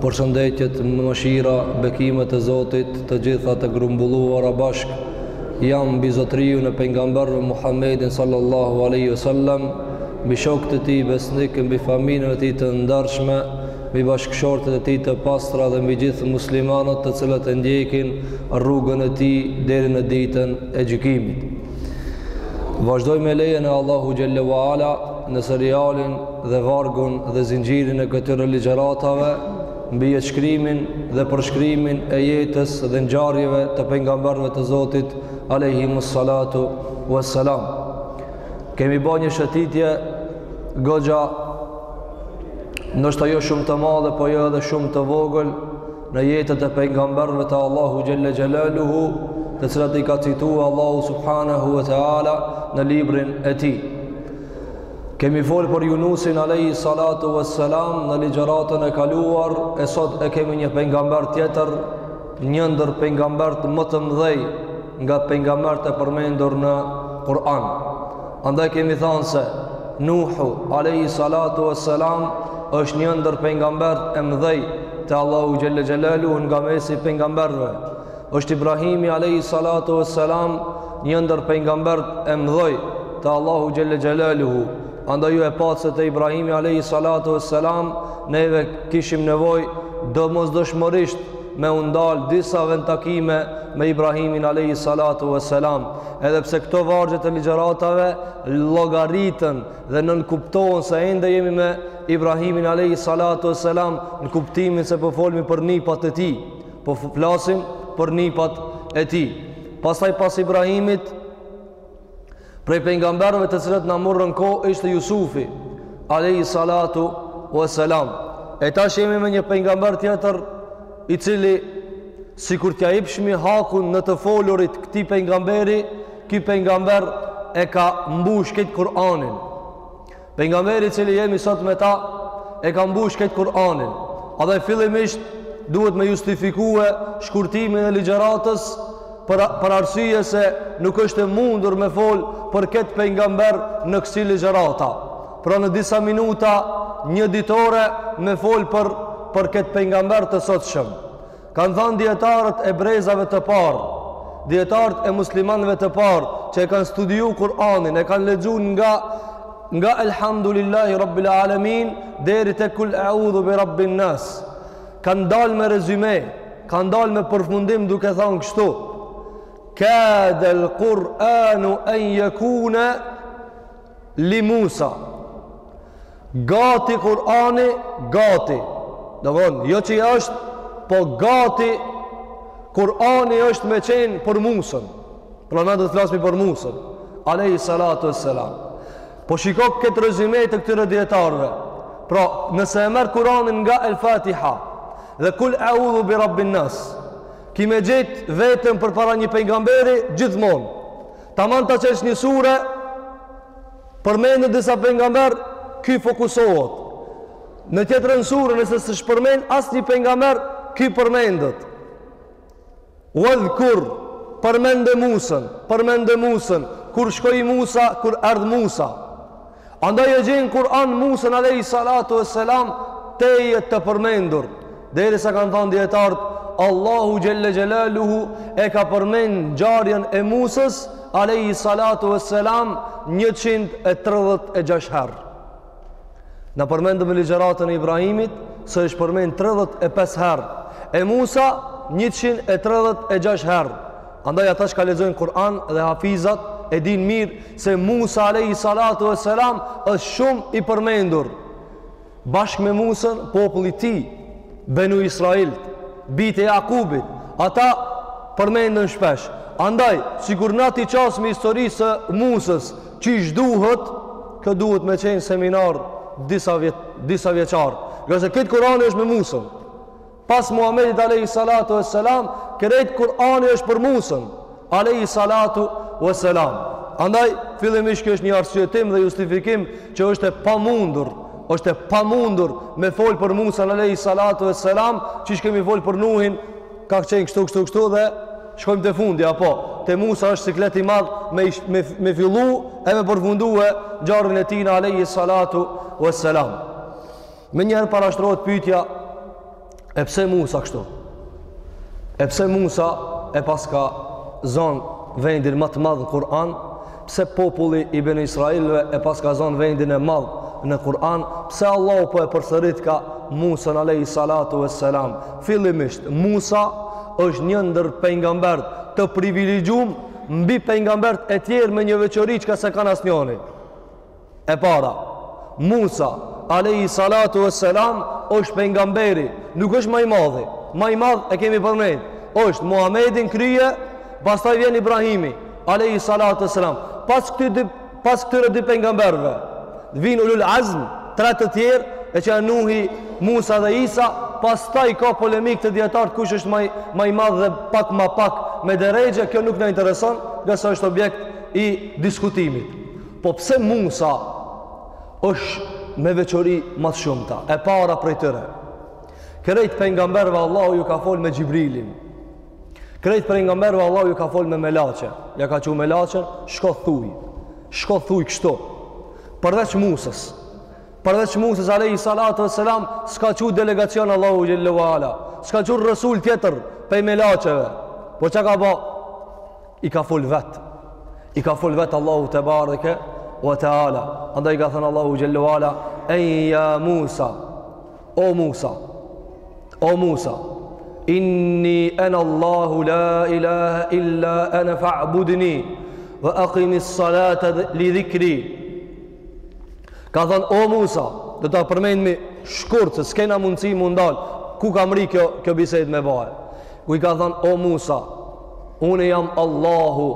Përshëndetjet, mëshira, bekimet e Zotit, të gjitha të grumbulluara bashk, janë mbi Zotëriun pejgamberin Muhammedin sallallahu alaihi wasallam, mbi shokët e tij besnikë, mbi familjen e tij të ndershme, mbi bashkëshortet e tij të pastra dhe mbi gjithë muslimanët të cilët e ndjekin rrugën e tij deri në ditën e gjykimit. Vazhdojmë me lejen e Allahu xhelle wa ala në serialin dhe vargun dhe zinxhirin e këtyre ligjëratave mbi jetëshkrimin dhe përshkrimin e jetës dhe ngjarjeve të pejgamberëve të Zotit alayhimus salatu wassalam. Kemi ba një shëtitje goxha ndoshta jo shumë të madhe, po jo edhe shumë të vogël në jetët e pejgamberëve të Allahu xhelle xhelaluhu, të cilat i ka citua Allahu subhanahu wa taala në librin e tij. Kemi folë për Junusin alayhi salatu wassalam në ligjëratën e kaluar, e sot e kemi një pejgamber tjetër, një ndër pejgambert më të mëdhej nga pejgambert e përmendur në Kur'an. Andaj kemi thanë se Nuhu alayhi salatu wassalam është një ndër pejgambert e mëdhej te Allahu Xhelle Xhelaluhu nga mesi i pengamberve, është Ibrahimi Alehi Salatu e Selam një ndër pengambert e mdhoj te Allahu Xhelle Xhelaluhu. Andaj ju e patë te Ibrahimi Alehi Salatu e Selam, neve kishim nevojë domosdoshmërisht me u ndal disa vend-takime me Ibrahimin Alehi Salatu e Selam. Edhe pse këto vargjet e ligjëratave llogariten dhe nënkuptohen se ende jemi me Ibrahimin alayhi salatu wassalam në kuptimin se po folmi për nipat e tij, po flasim për nipat e tij. Pastaj pas Ibrahimit prej pejgamberëve të cilët na morën kohë ishte Jusufi alayhi salatu wassalam. E tash jemi me një pejgamber tjetër i cili sikur t'ia ipshmi hakun në të folurit këtij pejgamberi Ky pejgamber e ka mbush këtë Kur'anin. Pejgamberi i cili jemi sot me ta e ka mbush këtë Kur'anin. Edhe fillimisht duhet me justifikue shkurtimin e ligjëratës për, për arsye se nuk është e mundur me fol për këtë pejgamber në kësi ligjërata. Pra në disa minuta njëditore me fol për, për këtë pejgamber të sotshëm. Kanë thanë dijetarët e brezave të parë, dijetarët e muslimanëve të parë që e kanë studiuar Kur'anin, e kanë lexuar nga nga Elhamdulillahi Rabbil Alamin deri te Kul A'udhu bi Rabbin Nas. Kanë dalë me rezume, kanë dalë me përfundim duke thanë kështu: Kadal Kur'anu an yakuna li Musa gati Kur'ani gati domethënë jo që është po gati Kur'ani është me qenë për Musën, pra na do të flasmi për Musën alejhi salatu ve selam po shiko këtë rezyme të këtyre dijetarëve pra nëse e merr Kur'anin nga El Fatiha deri kul eudhu bi rabbin nas ki me gjet veten përpara një pejgamberi gjithmonë Taman ta qesh një sure përmenden disa pejgamber, ky fokusohet. Në tjetrën sure nëse se s'përmendet asnjë pejgamber, ky përmendet. Wadhkur përmende Musën, përmende Musën kur shkoi Musa, kur erdh Musa. Andaj e gjen n'Kur'an Musën Alejhi Salatu ve Selam tejet të përmendur. Derisa kanë thanë dijetarët, Allahu Xhel-le Xhelaluhu e ka përmend ngjarjen e Musës Alejhi Salatu ve Selam 136 herë. Na përmendëm në ligjëratën e Ibrahimit, se është përmend 35 herë. E Musa 136 herë. Andaj ata çka lexojnë Kur'an dhe hafizat e dinë mirë se Musa alejhi salatu vesselam është shumë i përmendur. Bashkë me Musën populli i tij, Benu Israil, bijtë e Jakubit, ata përmenden shpesh. Andaj, sikur na t'i qasemi historisë së Musës, qysh duhet, kjo duhet me qenë seminar disa vjet disa vjeçar. Ngase krejt Kur'ani është me Musën. Pas Muhamedit alejhi salatu ves selam, krejt Kur'ani është për Musën alejhi salatu ves selam. Andaj fillimisht kjo është një arsyetim dhe justifikim që është e pamundur, është e pamundur me fol për Musën alejhi salatu ves selam, qysh kemi fol për Nuhin, ka qenë kështu kështu kështu dhe shkojmë te fundi a po te Musa është siklet i madh me me, me fillu e me përfundue ngjarjen e tinë alejhi salatu ves selam. Menjëherë parashtrohet pyetja e pse Musa kështu? E pse Musa e paska zonë vendin ma të madh në Kur'an? Pse populli i Beni Israilve e paska zonë vendin e madh në Kur'an? Pse Allahu po e përsëritka Musën alejhi salatu ve selam? Fillimisht, Musa është një ndër pejgamberët të privilegjum mbi pejgamberët e tjerë me një veçori çka s'e kanë asnjoni. E para, Musa, alejhi salatu ve selam, është pejgamberi, nuk është ma i madhi. Ma i madh e kemi përmend, është Muhammedi n'krye, pastaj vjen Ibrahimi, alejhi salatu ve selam. Pas, këty dy, pas këtyre dy pejgamberve, vijnë ulul azm, tre të tjerë, e që janë Nuhi, Musa dhe Isa, pastaj ka polemikë te dijetarët kush është ma i, ma i madh dhe pak ma pak me derexhe, kjo nuk na intereson, ngase është objekt i diskutimit. Po pse Musa është me veçori ma t'shumta, e para prej tyre? Krejt pejgamberëve Allahu ju ka fol me Xhibrilin. Krejt pejgamberëve Allahu ju ka fol me melaqe. Ja ka çu melaqen, shko thuj. Shko thuj kështu. Përveç Musës. Përveç Musës alayhi salatu wassalam, s'ka çu delegacion Allahu xhallahu ala. S'ka çu resul tjetër prej melaqeve. Po çka ka ba? i ka fol vet i ka fol vet Allahu tebareke wa taala andaj ka than Allahu xhellahu ala ey ya Musa o Musa o Musa inni ana Allahu la ilaha illa ana fa'budni wa aqimi s-salata li dhikri ka thënë o Musa do ta përmendim shkurt se s'kena mundësi me u ndal ku ka mrri kjo, kjo bisedë me u ba ku i ka than o Musa Unë jam Allahu,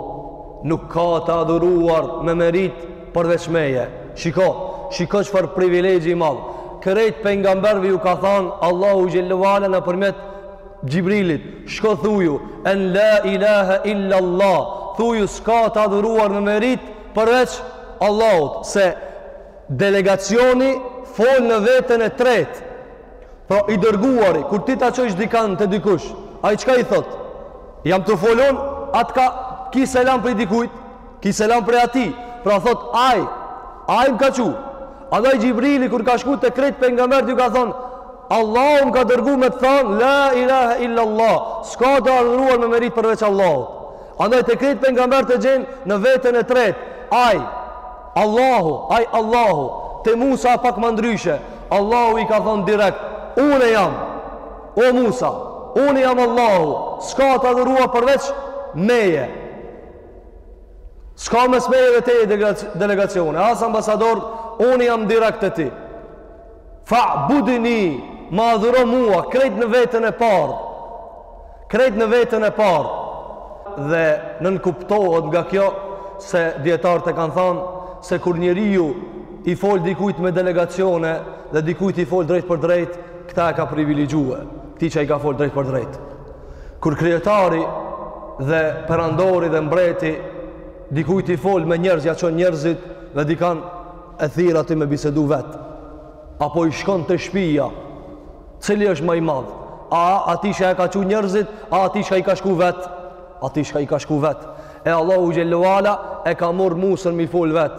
nuk ka të adhuruar me merit përveç meje. Shiko, shiko çfarë privilegji i madh. Krejt pejgamberëve ju ka thanë Allahu xhellahu ala nëpërmjet Xhibrilit. Shko thuju, en la ilaha illa Allah, thuju s'ka të adhuruar me merit përveç Allahut, se delegacioni fol në vetën e tretë, Pra i dërguari, kur ti ta çojsh dikan te dikush, ai çka i thot? Jam tu fol, a çka, ki selam prej dikujt, ki selam prej atij. Pra thot ai, ai më ka çu. Andaj Xhibrili kur ka shku te krejt pejgamberët ju ka thon, Allahu më ka dërgu me të thon la ilaha illa Allah, s'ka të adhuruar me merit përveç Allahut. Andaj te krejt pejgamberët e gjen në veten e tretë, ai Allahu, ai Allahu, te Musa pak ma ndryshe, Allahu i ka thonë direkt, une jam, o Musa, une jam Allahu, s'ka të adhurua përveç meje, s'ka mes meje dhe teje delegacione, as ambasador, une jam direkt te ti, Fa'budni, më adhuro mua, krejt në vetën e parë. Krejt në vetën e parë. Dhe nënkuptohet nga kjo se dijetarët e kanë thanë se kur njeriu i fol dikujt me delegacione dhe dikujt i fol drejt për drejt, këta e ka privilegjue, këti që i ka fol drejt për drejt. Kur kryetari dhe perandori dhe mbreti dikujt i fol me njerëz, ja çon njerëzit dhe dikan e thirr aty me bisedu vet apo i shkon te shpija cili është ma i madh a ati që i ka çu njerëzit a ati që i ka shku vet ati që i ka shku vet e Allahu xhellahu ala e ka marr musën me i fol vet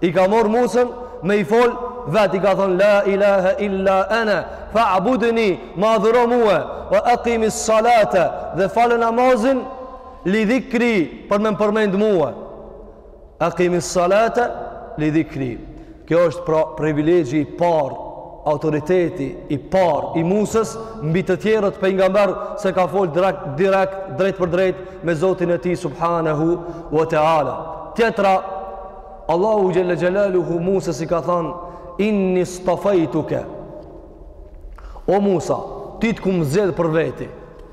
i ka marr musën me i fol vet i ka thon la ilaha illa ana fa'budni më adhuro mua wa aqimi salata dhe fale namazin li dhikri për me më përmend mua Aqimi salate li dhikri. Kjo është pra privilegji i parë, autoriteti i parë i Musës mbi të tjerët pejgamber se ka fol direkt direkt drejt për drejt me Zotin e tij subhanahu wa taala. Tjetra Allahu xhelle xhelaluhu Musës i ka thanë inni stafajtuke. O Musa, ti të kum zgjedh për veti.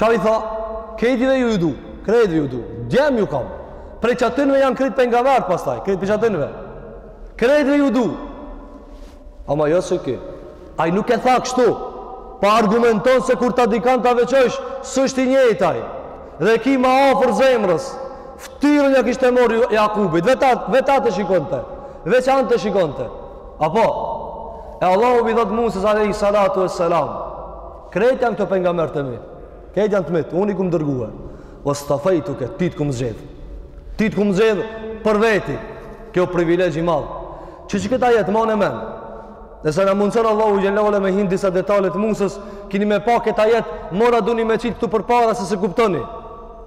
Qai tha, krejtve ju ju du, krejtve ju du, djem ju kam. Prej qatinve janë krejt pejgamberët pastaj, krejt prej qatinve. Krejtve ju du. Ama jo si ki, ai nuk e tha kështu, po argumenton se kur ta dikan ta veçojsh, s'është i njëjtaj. Dhe ki ma afër zemrës, ftyrën ja kishte marr Jakubit, vet atë, vet atë e shikonte, veç atë shikonte. Apo, e Allahu i thot Musës a.s. Krejt janë këto pejgamberët e mi. Krejt janë të mitë. Unë i kum dërgue. Istafajtuke, ti të kum zgjedh. Ti të kum zgjedh për veti. Kjo privilegj i madh. Qe qëket ajet, mane n'men. Nëse na mundëson Allahu xhelle ue ala me hi në disa detale të Musës, kini me pa ket ajet, mora duni me qit këtu përpara se s'e kuptoni.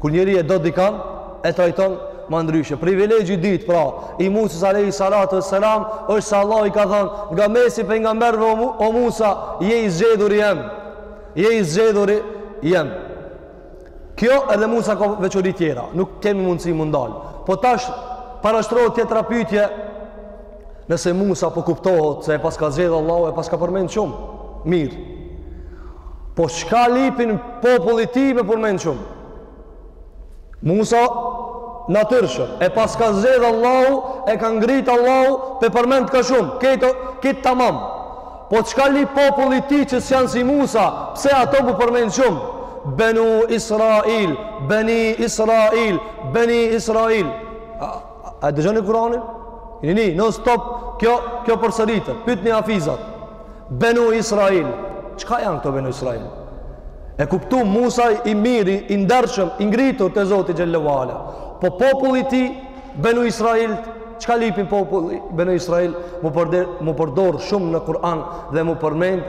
Kur njeri e do dikan, e trajton ma ndryshe. Privilegji i dytë, pra, i Musës alejhi salatu ue selam, është se Allahu i ka thanë, nga mesi i pejgamberëve, o Musa, je i zgjedhuri jem. Je i zgjedhuri jem. Kjo edhe Musa ka veçori tjera, nuk kemi mundësi m'u ndal. Po tash, parashtrohet tjetra pytje, Nëse Musa po kuptohet se e paska zgjedh Allahu e paska përmend shumë. Mirë. Po çka lipin populli i tij me përmend shumë? Musa natyrshëm e paska zgjedh Allahu e ka ngrit Allahu p'e përmendka shumë. Këtë, ket tamam. Po çka lip populli i tij që s'janë si Musa, pse ato po përmend shumë? Benu Israil, Beni Israil, Beni Israil. A e dëgjoni Kur'anin? Nini, non stop kjo kjo përsëritet. Pytni hafizat. Benu Israil. Çka janë këto Benu Israil? E kuptu Musa i miri, i ndershëm, i ngritur te Zoti xhelle ue ala. Po populli i tij Benu Israil, çka lipin populli Benu Israil, m'u përdor m'u përdor shumë në Kur'an dhe m'u përmend?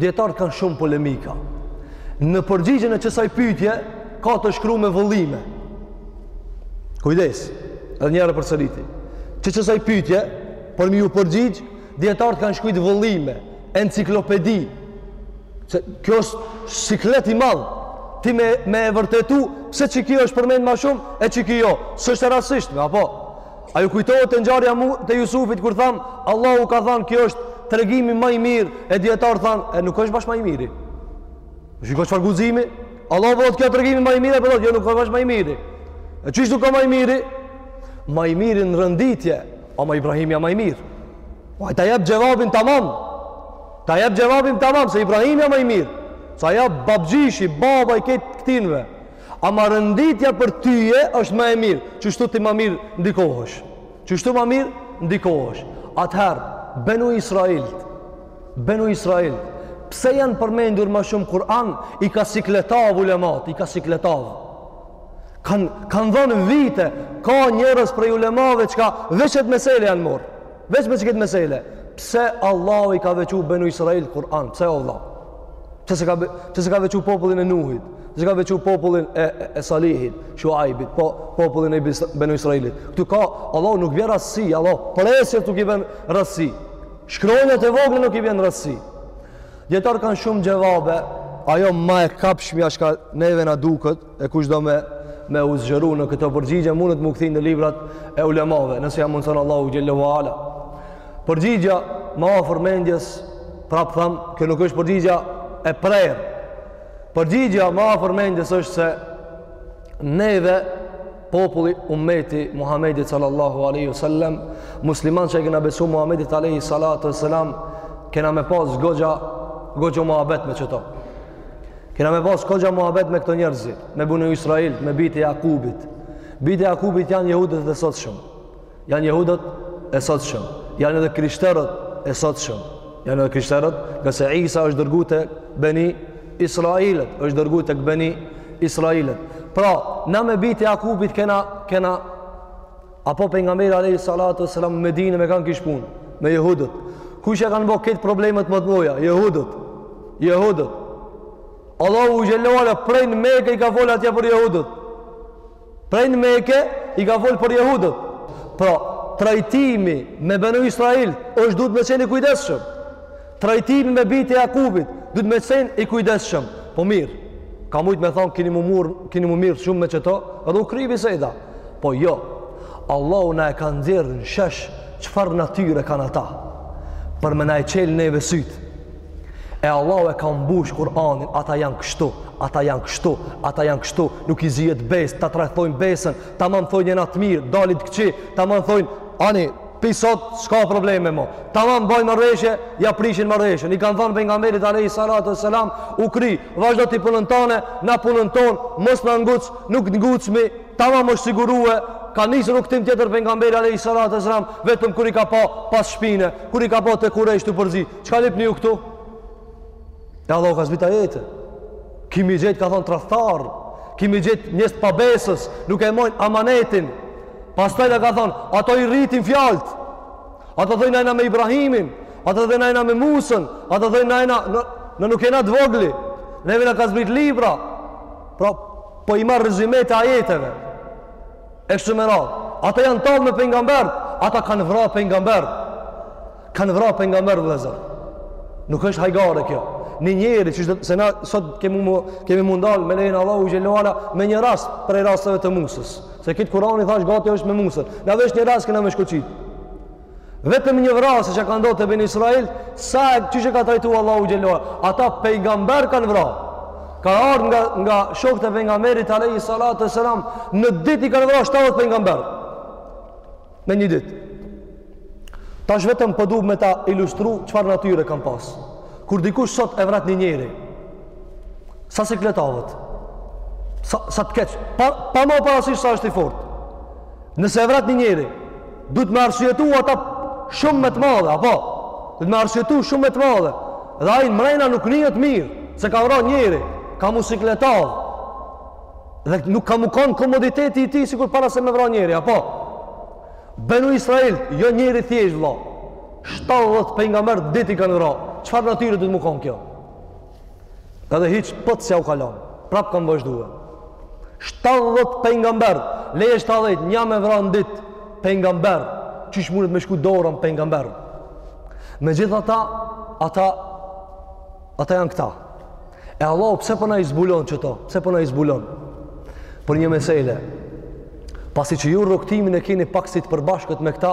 Dijetarët kanë shumë polemika. Në përgjigjen e qësaj pytje ka të shkru me vëllime. Kujdes, edhe një herë e përsëriti. Që qësaj pytje, për me ju përgjigj, dijetarët kanë shkrujt vëllime, enciklopedi, se kjo është siklet i madh, ti me, me e vërtetu, se qikjo është përmend ma shumë, e qikjo jo. S'është e rastësishme, apo. A ju kujtohet te ngjarja mu te Jusufit, kur thamë, Allahu ka thanë, kjo është tregimi ma i mirë, e dijetarët thanë, e nuk është bash ma i mirë. Shiko çfarë guximi, Allahu po thotë kjo tregimi ma i mirë, po thotë jo nuk është bash ma i miri. E qysh nuk a ma i miri? Ma i mirë në renditje, ama Ibrahimi a ma i mirë. Po ai ta jep xhevabin tamam. Ta jep xhevabin tamam se Ibrahimi a ma i mirë. Se a babgjyshi, baba i krejt këtynve. Ama renditja për tyje është ma e mirë. Qështu ti ma mirë ndikohesh. Qështu ma mirë ndikohesh. Atëherë, benu Israilt, Benu Israil, pse janë përmendur ma shumë Kur'an, i ka sikletav ulemat, i ka sikletav. Kan kanë dhënë vite, ka njerëz prej ulemave çka veç qet mesele janë morrë. Veç me çket mesele. Pse Allahu i ka veçu Benu Israil Kur'an? Pse o vëlla? Pse s'e ka pse s'e ka veçu popullin e Nuhit? Pse s'e ka veçu popullin e e, e Salihit, Shuaibit, po popullin e Benu Israilit? Ktu ka Allahu nuk ven rastësi, Allahu presjet nuk i ven rastësi. Shkronjat e vogla nuk i ven rastësi. Dijetarët kanë shumë xhevabe, ajo ma e kapshmja çka neve na duket, e kush do me, me u zgjeru në këto përgjigje, mundet m'u kthy në librat e ulemave, nëse ia mundëson Allahu xhel-le ve ala. Përgjigja ma ofër mendjes, prapë thamë, kjo nuk është përgjigja e prerë. Përgjigja ma afër mendjes është se neve populli ummeti Muhammedit sallallahu alaihi wasallam muslimanët që e kena besu Muhammedit alaihi salatu wasalam kena me pas goxha goxha muhabet me qeto kena me pas goxha muhabet me këto njerëz me benu Israil me bijtë e Jakubit bijtë e Jakubit janë jehudët e sotshëm Janë jehudët e sotshëm, janë edhe krishterët e sotshëm, janë edhe krishterët, ngase Isa është dërgu te beni Israilët, është dërgu tek beni Israilët. Pra, na me bijtë e Jakubit kena, kena, apo Pejgamberi Alejhi Salatu Selam n'Medine me kan kish punë, me jehudët. Kush i kanë bo krejt problemet më të mdhaja? Jehudët. Jehudët. Allahu xhel-le ve ala prej në Meke i ka folë atje për jehudët. Prej në Meke i ka folë për jehudët. Pra, trajtimi me benu Israilët duhet me qenë i kujdesshëm. Trajtimi me bijtë e Jakubit duhet me qenë i kujdesshëm. Po mirë, ka mujtë me thonë kini mu, mur, kini mu mirë shumë me qëto, edhe u krivi se i da. Po jo, Allahu na e ka nxjerrë në shesh çfarë natyre kanë ata për me na e çelë neve sytë. E Allahu e ka mbush Kur'anin, ata janë kështu, ata janë kështu, ata janë kështu, nuk i zihet besë, ta tradhtojnë besën, tamam thojnë jena të mirë, dalin t'këqij, tamam thojnë, ani, pi sot, s'ka probleme mo, tamam bajnë marrëveshje, ia prishin marrëveshjen, i kanë thonë Pejgamberit alejhi salatu ve selam, u kry, vazhdo ti punën tane, na punën tonë, mos na nguc, nuk t'ngucmi, tamam është siguru, ka nisë rrugëtim tjetër Pejgamberi alejhi salatu ve selam, vetëm kur i ka pa pas shpine, kur i ka pa te Kurejshët tu përzi, Çka lypni ju këtu? E Allahu ka zbrit ajete. Kimi gjetë, ka thonë, tradhtarë. Kimi gjetë njerëz pabesë, nuk e majnë amanetin. Pastaj ka thonë, ata i rritin fjalët. Ata thojnë na jena me Ibrahimin. Ata thojnë na jena me Musën. Ata thojnë na... Na, na nuk jena t'vogli. Neve na ka zbrit libra. Pra, po i marr rezymetë e ajeteve. e kështu me radhë. Ata janë tallë me pejgamber, ata kanë vra pejgamber. Kanë vra pejgamber, vllezër. Nuk është hajgare kjo. Në mënyrë që se na sot kemi mu, kemi mu ndal me lejen e Allahut xheleshanuhu me një rast prej rasteve të Musës. Se krejt Kur'ani thash gati është me Musën. Na veç një rast kena me shkoqit. Vetëm një rast që ka ndodhë te Beni Israil, siç e ka trajtu Allahu xheleshanuhu, ata pejgamber kanë vra. Ka ardhë nga, nga shokët e pejgamberit, alejhi salatu ue selam, në dit i kanë vra 70 pejgamber. Me një dit. Tash vetëm po du me ta ilustru çfarë natyre kanë pasë. Kur dikush sot e vret një njeri, sa sikletavet, sa, sa të keq, pa, pa marrë parasysh sa është i fortë. Nëse e vret një njeri, duhet me arsyetu ata shumë me të madhe, apo? Duhet me arsyetu shumë me të madhe. Dhe ai mrena nuk nihet mirë, se ka vra njeri, ka mu sikletav, dhe nuk ka mu konë komoditeti i tij, sikur para se me vra njeri, apo? Benu Israilët, jo njeri thjesht, vlla. 70 pejgamberë n'ditë i kanë vra. Çfarë natyre duhet mu konë kjo? Edhe hiç dert s'jau ka lon. Prap kanë vazhdu. 70 pejgamber, leje 70, një me vra n'dit pejgamber. Qysh mundet me shku dora n'pejgamber. Megjithatë, ata ata janë këta. E Allahu pse po na i zbulon qito? Pse po na i zbulon? Për një mesele. Pasi që ju rrugtimin e keni pak si të përbashkët me këta,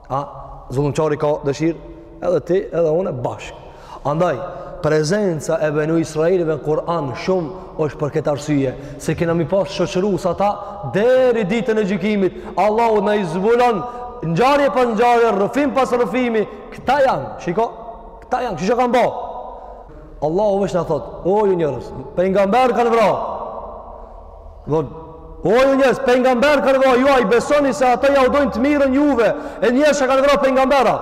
A zullumçari ka dëshirë? Edhe ti, edhe unë bashk. Andaj prezenca e Benu Israilëve në Kur'an shumë është për këtë arsye, se kena m'i pas shoqërues ata deri ditën e gjykimit. Allahu na i zbulon ngjarje pas ngjarje, rrëfim pas rrëfimi. Këta janë, shiko, këta janë, çka kanë bo? Allahu veç na thot, o ju njerëz, pejgamber kanë vra. O ju njerëz, pejgamber kanë vra, ju a i besoni se ata jau dojnë të mirën juve, e njerëz që kanë vra pejgambera.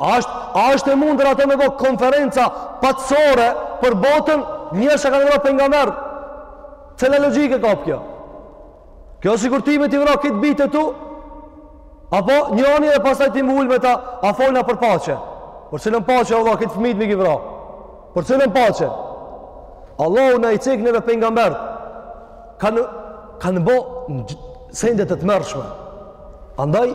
A është, a është e mundur ata me bo konferenca paqësore për botën njerëz që kanë vra pejgamberë? Cilën logjikë e kap kjo? Kjo sikur ti me t'i vra krejt fmijtë e tu, apo njonin edhe pastaj ti m'u ul me ta, a folna për paqe? Por cilën paqe, vlla, krejt fmijt m'i ki vra? Për cilën paqe? Allahu na i cek neve pejgambert. Kanë, kanë bo sende të tmerrshme. Andaj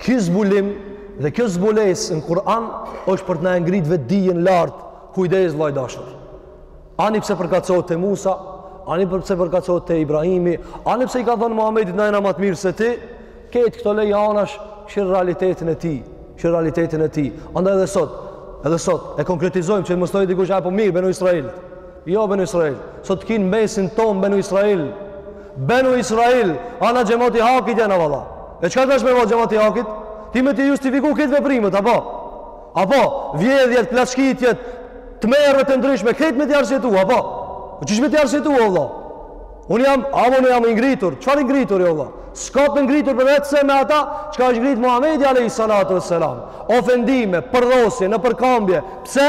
ky zbulim dhe kjo zbulesë në Kur'an është për të na ngrit vetëdijen lart. Kujdes vlla i dashur. Ani pse përkatësohet te Musa, ani pse përkatësohet te Ibrahimi, ani pse i ka thënë Muhamedit na jena ma të mirë se ti, Krejt këto leji anash kshyr realitetin e tij. Kshyr realitetin e tij. Andaj edhe sot, edhe sot, e konkretizojmë që mos thojë dikush e po mirë, benu Israel. Jo, benu Israel. Sot i ki n'mesin tonë, benu Israel. Benu Israel, a na xhemati hakit jena vlla. E çka të është me vlla xhemati hakit? Ti me t'i justifiku krejt veprimet, apo? Apo, vjedhjet, plaçkitjet, tmerret e ndryshme, krejt me t'i arsyetu, apo? Ç'është me t'i arsyetu, vlla? Unë jam, ama unë jam i ngritur. Çfarë i ngritur, jo vlla? S'ka të ngritur përveç se me ata, çka është ngritë Muhammedi a.s. Ofendime, përdhosje, nëpërkambje. Pse?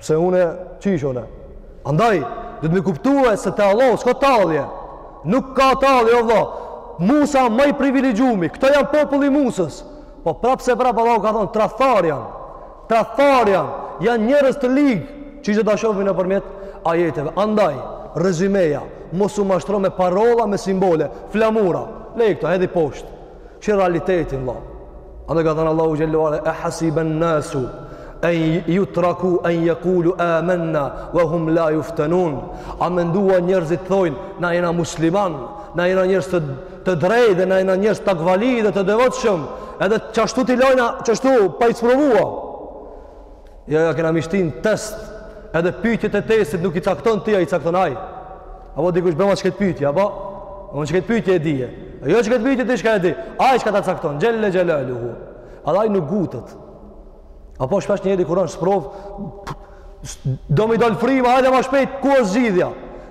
Pse une, çish une? Andaj, duhet me kuptue se te Allahu s'ka tallje. Nuk ka tallje, jo vlla. Musa ma i privilegjumi, këto janë populli i Musës. Po prapë se prapë Allahu ka thonë, tradhtarë janë. Tradhtarë janë, janë njerëz të lig, çish do ta shofim nëpërmjet ajeteve. Andaj, rezimeja, mos u mashtro me parolla, me simbole, flamura. Lej këto, hedhi poshtë. Shih realitetin vlla. Andaj ka thënë Allahu xhelle ve ala e hasiben nasu en jutreku en jekulu amenna ve hum la juftenun a menduan njerëzit thojnë na jena musliman na jena njerëz të të drejtë dhe na jena njerëz takvali dhe të devotshëm, edhe çashtu t'i lojna çashtu pa i sprovua. Jo jo kena m'i shti n'test, edhe pyetjet e testit nuk i cakton ti, a i cakton ai. Apo dikush bëma çkët pyetje, apo unë çkët pyetje e dije. Jo çkët pyetje ti çka e di. Ai çka ta cakton, xhelle xhelaluhu. Ai nuk ngutet. Apo shpesh njeri kur është n'sprovë do m'i dal fryma, hajde ma shpejt ku është zgjidhja.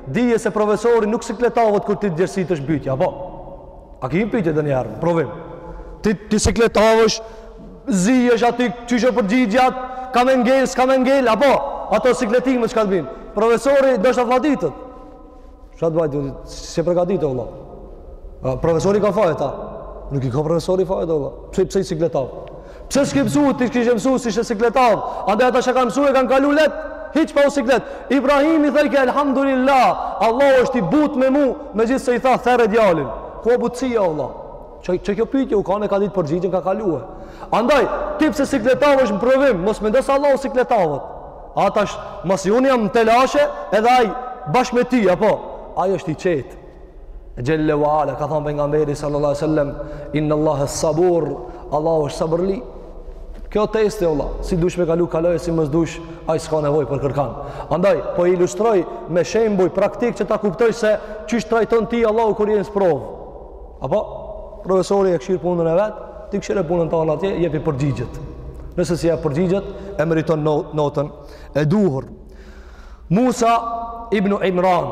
Dije se profesori nuk sikletavet kur ti djersit është pytja, apo? A ki një pytje dhe një herë, provim. Ti, ti sikletavesh, zihesh aty, çish përgjigjat, kam me ngel, s'kam me ngel, apo? Ato sikletime çka të bijnë. Profesori do është atlatitët. Shatë bajtë, s'je pregaditë, vlla. Profesori ka fajta. Nuk i ka profesori fajta, vlla. Pse, pse je sikletav? Pse s'ke mësu, t'kishe mësu s'ishe sikletav, andaj ata ç'kanë mësu e kanë kalu leht, hiç pa u siklet. Ibrahimi thojke, elhamdulillah, Allahu është i butë me mu, megjithëse i tha there djalin. Ku o butësia, vlla? Që, që kjo pytje u kan, e ka ditë përgjigjen, ka kalue. Andaj, ti pse sikletavesh në provim, mos mendo se Allahu sikletavet. Ata shë, masi unë jam në telashe, edhe ai, bashkë me ty, apo? Ai është i qetë. Xhelle wa ala, ka thanë pejgamberi sallallahu alejhi sallam, inne Allahe sabur, Allahu është sabërli. Kjo testi i Allahut, si dush me kalu, kaloje, si mos dush, ai s'ka nevojë për kërkan. Andaj, po e ilustroj me shembuj praktik që ta kuptojsh se qysh trajton ty Allahu kur je në sprovë. Apo, profesori e kshir punën e vet, ti kshire punën tane atje, jepi përgjigjet. Nëse s'i jep përgjigjet, e meriton notën e duhur. Musa ibn Imran,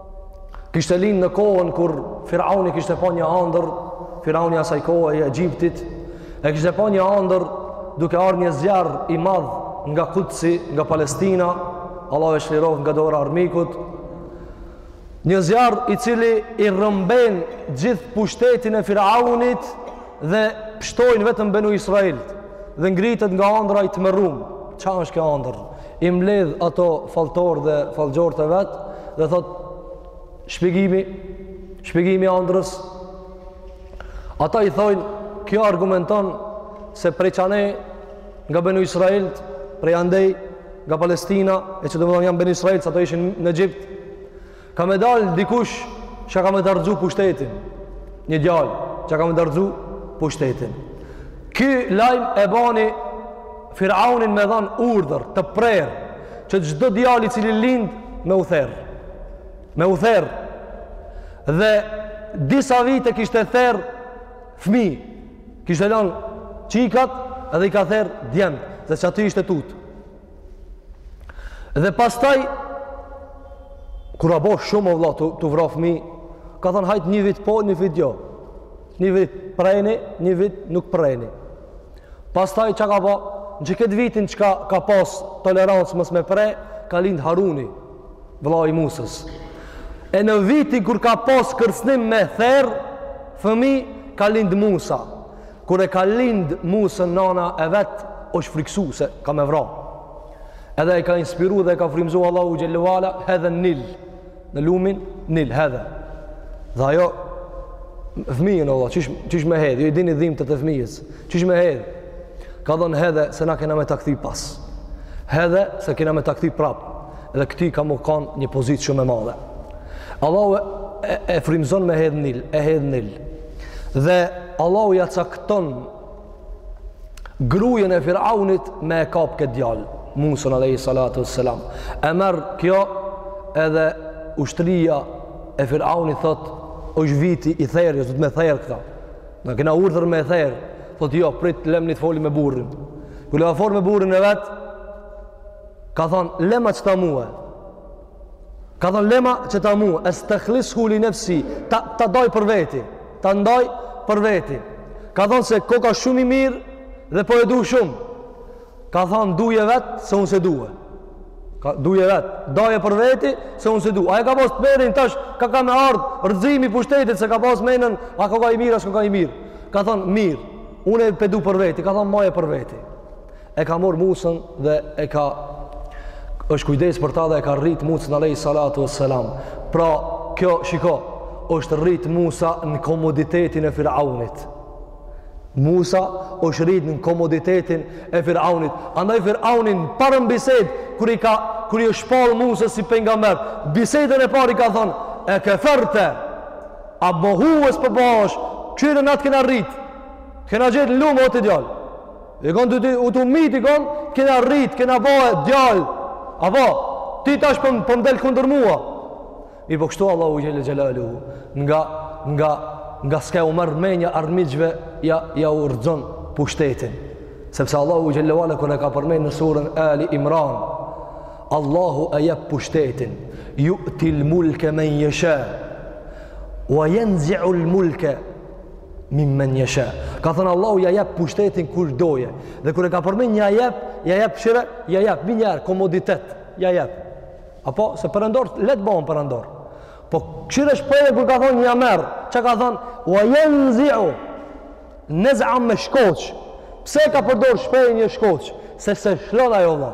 kishte lind në kohën kur Firauni kishte pa një andër, Firauni asaj kohe i Egjiptit, e kishte pa një andër duke ardhë një zjarr i madh nga Kudsi, nga Palestina, Allahu e shliroft nga dora e armikut. Një zjarr i cili i rrëmben gjithë pushtetin e Firaunit Dhe pshtojnë vetëm benu Israilt, dhe ngritet nga andra i tmerrum, ça është kjo andër? I mbledh ato falltorë dhe fallxhorët e vet, dhe thotë, shpjegimi, shpjegimi i andrës, ata i thojnë, kjo argumenton se prej ç'ane nga benu Israilt, prej andej nga Palestina, e që domethënë janë benu Israilt, se ato ishin në Egjipt, Ka me dal dikush që ka me ta rrzu pushtetin. Një djalë që ka me ta rrzu pushtetin. Ky lajm e bani Firaunin me dhanë urdhër të prerë që çdo djalë i cili lind me u therr. Me u therr. Dhe disa vite kishte therr fëmijë. Kishte lanë çikat edhe i ka therr djemt, se ç'aty ishte tut. Dhe pastaj kur u bo shumë vëlla tu u vra fëmijë, ka thonë hajt një vit po, një vit jo. Një vit preni, një vit nuk preni. Pastaj çka ka ba? Në këtë vitin çka ka pas tolerancë mos me pre, ka lind Haruni, vëllai i Musës. E në vitin kur ka pas kërcënim me therr fëmijë, ka lind Musa. Kur e ka lind Musën nana e vet është friksu se kanë me vra. Edhe e ka inspiru dhe e ka frymzu Allahu Xhelle ua ala hedhe në nil. Në lumin nil hedhe. Dhe ajo fëmijën Allah, qysh, qysh me hedhë, ju i dini dhimtë e fëmijës, qysh me hedhë. Ka thonë hedhe se na kena me ta kthy pas. Hedhe se kena me ta kthy prapë. dhe këtij ka me kanë një pozitë shumë e madhe. Allahu e, e frymzon me hedh n'nil, e hedh n'nil. Dhe Allahu ja cakton grujen e Firaunit me e kap këtë djalë, Musën alayhi salatu wassalam. E merr kjo edhe ushtria e Firaunit thot, është viti i therë, duhet me therë këta. Na kena urdhër me therë. Thot jo, prit lemëni të foli me burrin. Kur e afron me burrin e vet, ka thonë lema çitë mue ka thonë lema çitë mue estekhlis-hu li nefsi ta, ta daj për veti ta ndaj për veti ka thonë se koka shumë i mirë dhe po e du shumë ka thonë duje vetë se unë s'e du ka duje vet daje për veti se unë s'e du a e ka pas të merin tash kah ka me ardh rrëzimi i pushtetit s'e ka pas menën a koka i mirë a s'koka i mirë ka thonë mirë unë pe du për veti ka thonë maje për veti e ka marr Musën dhe u ka kujdes për ta dhe e ka rrit Musën alayhi salatu wassalam. Pra, kjo shiko, është rrit Musa në komoditetin e Firaunit. Musa është rrit në komoditetin e Firaunit. Andaj Firauni n'parën bisedë kur i ka kur i është shpall Musa si pejgamber, bisedën e parë i ka thonë: "E keferte, a bohues po bash, kqyre na t'kena rrit. T'kena gjetë n'lumë o ti djalë." I konë tu u mytë, i konë, t'kena rritë, kena bo djalë, a po, ti tash për, po, për po m'del kundër mua. E po kështu Allahu Xhel-le Xhelaluhu, nga, nga, nga s'jau merr menja armiqve, ja, jau rrëzon pushtetin. Sepse Allahu Xhel-le Xhelaluhu, kur e ka përmend në surën Ali Imran, Allahu e jep pushtetin, ju'til mulke men jesha, wa jenzi'ul mulke, Mim men jeshe. Ka thënë Allahu ja jep pushtetin kujt dojë. Dhe kur e ka përmend ja jep, ja jep kshyre, ja jep më njëherë komoditet, ja jep. Apo se perandor le të bëhen perandor. Po kshyre shprehjen kur ka thënë ja merr, çka ka thënë? Wa yanzi'u naz'a me shkoç. Pse ka përdor shprehjen një shkoç? Se s'e lshon ajo vëlla.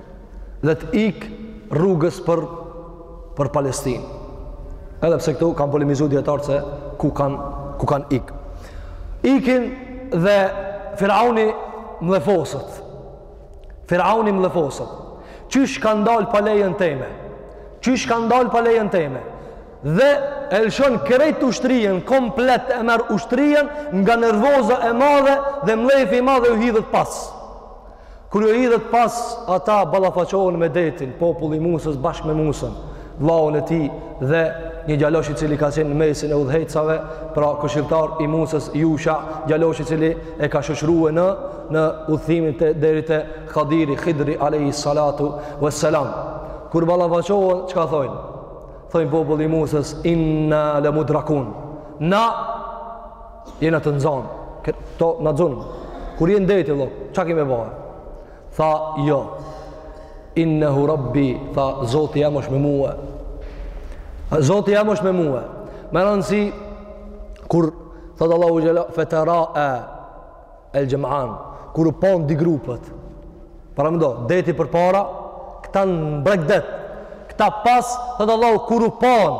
dhe të ik rrugës për për Palestinë. Edhe pse këtu kanë polemizuar dijetarët se ku kanë ku kanë ik. Ikin dhe Firauni mllefoset. Firauni mllefoset. Qysh kanë dalë pa lejen teme? Qysh kanë dalë pa lejen teme? Dhe e lshon krejt ushtrien, komplet e merr ushtrien nga nervoza e madhe dhe mlefi i madhe u hidhet pas. Kur ju hidhet pas, ata ballafaqohen me detin, populli i Musës bashkë me Musën, vëllaun e tij dhe një djalosh i cili ka qenë në mesin e udhëheqësve, pra këshilltar i Musës, Jusha, djalosh i cili e ka shoqërue në në udhëtimin te deri te Khadiri, Khidri alejhi salatu ue selam. Kur ballafaqohen, çka thojnë? Thojnë populli i Musës, Inna lemudrakun. Na Jena të nxanë, këta na xunë. Kurse n'deti, vlla, ça kemi me bo? Tha, jo. Innehu rabbi, tha, Zoti jem është me mue. Zoti jem është me mue. Me rëndësi, kur, thotë Allahu xhel-le, fe tera el xhem'an, kur u panë dy grupet, paramendo, deti përpara, këta në bregdet, këta pas, thotë Allahu, kur u panë,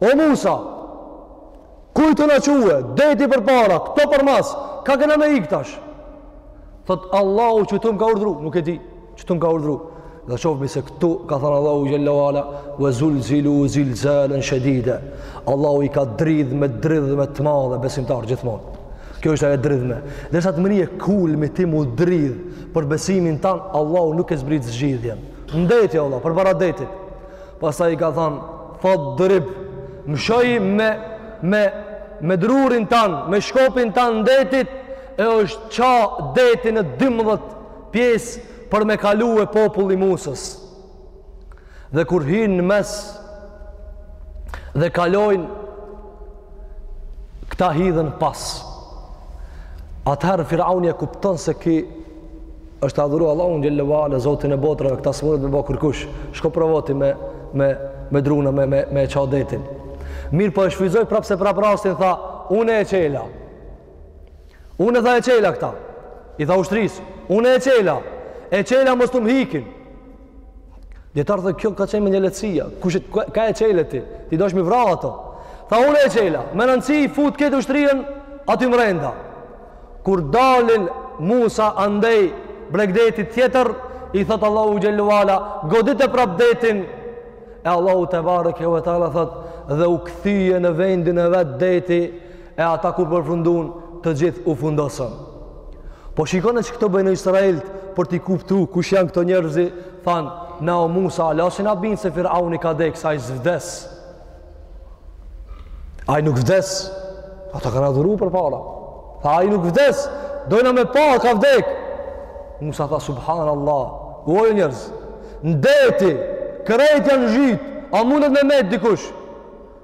O Musa, ku je tu na çue, deti përpara, këta përmas, kah kena me ik tash. Thotë, Allahu që t'u m' ka urdhru, nuk e di, që t'u m' ka urdhru. Dhe ça shofim se këtu, ka thënë Allahu xhel-le ve ala, ve zulzilu zilzalen shedide. Allahu i ka dridh me dridhme të madhe, besimtarët gjithmonë. Kjo është ajo dridhme. Derisa të mrrije kulmi ti m'u dridh për besimin tand, Allahu nuk e zbrit zgjidhjen. N'deti, ja, përpara detit. Pastaj i ka thënë, "Fadrib, mshoi me me me drurin tand, me shkopin tand detit e është ça deti në 12 pjesë për me kalu populli i Musës." Dhe kur hynë në mes dhe kalojnë këta hidhen pas. Atëherë Firauni e kupton se ky Ësht' adhuru Allahun xhelle ve ala Zotin e botrave, këtë s'mundet me bo kërkush. Shko provo ti me me me druna me me me ça detin. Mirëpo e shfryzoi prapëseprapë rastin tha, unë e çela. Unë tha e çela këtë. I tha ushtrisë, unë e çela. E çela mos t'më hikin. Dijetarët thonë kjo ka qenë mendjelehtësia, qysh, kah e çele ti, ti dojshe m'i vra ata. Tha unë e çela, me rëndësi i fut këtë ushtrinë aty mrenda. Kur dalin Musa andej bregdetit tjetër, i thotë Allahu xhel-le ve ala, godite prapë detin, e Allahu tebareke ve teala thotë, dhe u kthye në vendin e vet deti, e ata kur përfundun të gjithë u fundosën. Po shikoni që këta beni israilët për t'i kuptu kush janë këta njerëz i, thanë, na o Musa, hala s'je na bind se Firauni ka dekë, se ai s'vdes. Ai nuk vdes, atë e kanë adhuru përpara. Tha, ai nuk vdes, dojna me pa, ka vdekë. Musa tha, subhanallah, o ju njerëz, n'deti, krejt janë zhytë, a mundet me metë dikush?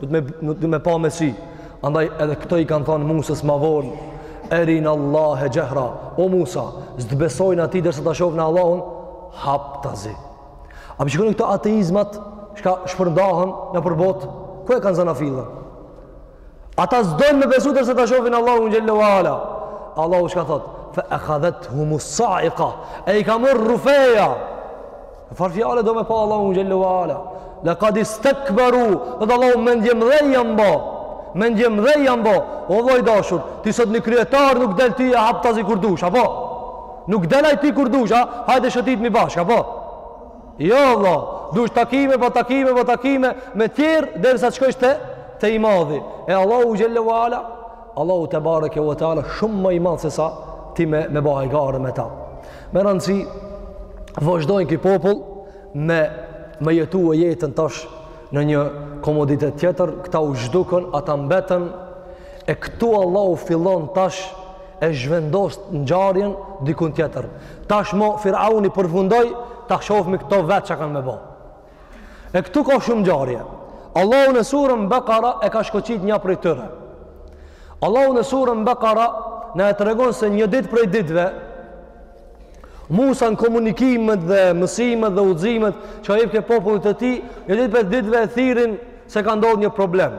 dum me dum me pa me sy andaj edhe këta i kanë thënë Musës ma vonë erinallahe xhehra o Musa s'të besojnë ty derisa ta shohna Allahun haptazi e pra shikoni këto ateizmat çka shpërndahen nëpër botë ku e kanë zanafillën ata s'dojnë me besu derisa ta shohin Allahun xhel-le ve ala Allahu çka thotë fe ehadhethumu saika e i ka marrë rufeja Çfarë fjale do me pa Allahu xhelalu ala. La qad istakbaru, thotë Allahu mendjemëdhenj janë bë. Mendjemëdhenj janë bë. O vlla i dashur, ti sot një kryetar nuk del t'i jep taziu kur dush, apo? Nuk del ai ti kur dush, a? Hajde shëtitmi bashkë, apo? Jo vallah, dush takime, pa takime, pa takime, me tjerë, dhe derisa të shkojsh te, te i madhi. E Allahu xhele ue ala, Allahu tebareke ue teala, shumë më i madh sesa ti me, me bo garë me ta. Me rëndësi, vazhdon ky popull me, me jetu e jetën tash në një komoditet tjetër, këta u zhdukën, ata mbetën, e këtu Allahu fillon tash e zhvendos ngjarjen dikun tjetër. Tashmo Firauni përfundoi, ta shofmi këta vetë çka kanë me bo. E këtu ka shumë ngjarje. Allahu në surën Bakara e ka shkoqit nja prej tyre. Allahu në surën Bakara na e tregon se një ditë prej ditëve Musa në komunikimet dhe mësimet dhe udhëzimet që ia jepke popullit të tij, një ditë prej ditëve e thirrin se ka ndodhë një problem.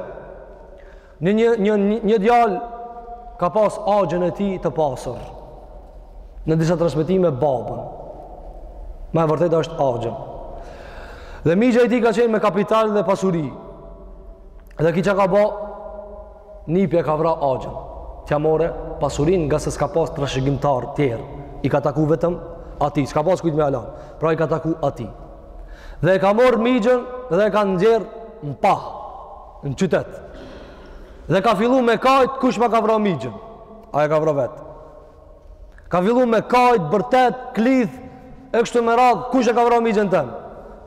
Një një një një djalë ka pas axhën e tij të pasur. Në disa transmetime babën. Ma e vërteta është axhën. Dhe mixha i tij ka qenë me kapital dhe pasuri. Dhe ky çka ka bo, nipi e ka vra axhën. T'ia morrë pasurinë ngase s'ka pas trashëgimtar të tjerë. I ka taku vetëm atij, s'ka pas kujt me ia lan. Pra i ka taku atij. Dhe e ka marrë mixhën dhe e ka nxjerrë në pah. në qytet. Dhe ka fillu me kajt kush ma ka vra mixhën. Ai e ka vra vetë. Ka fillu me kajt, bërtet, klith, e kështu me radhë, kush e ka vra mixhën tem.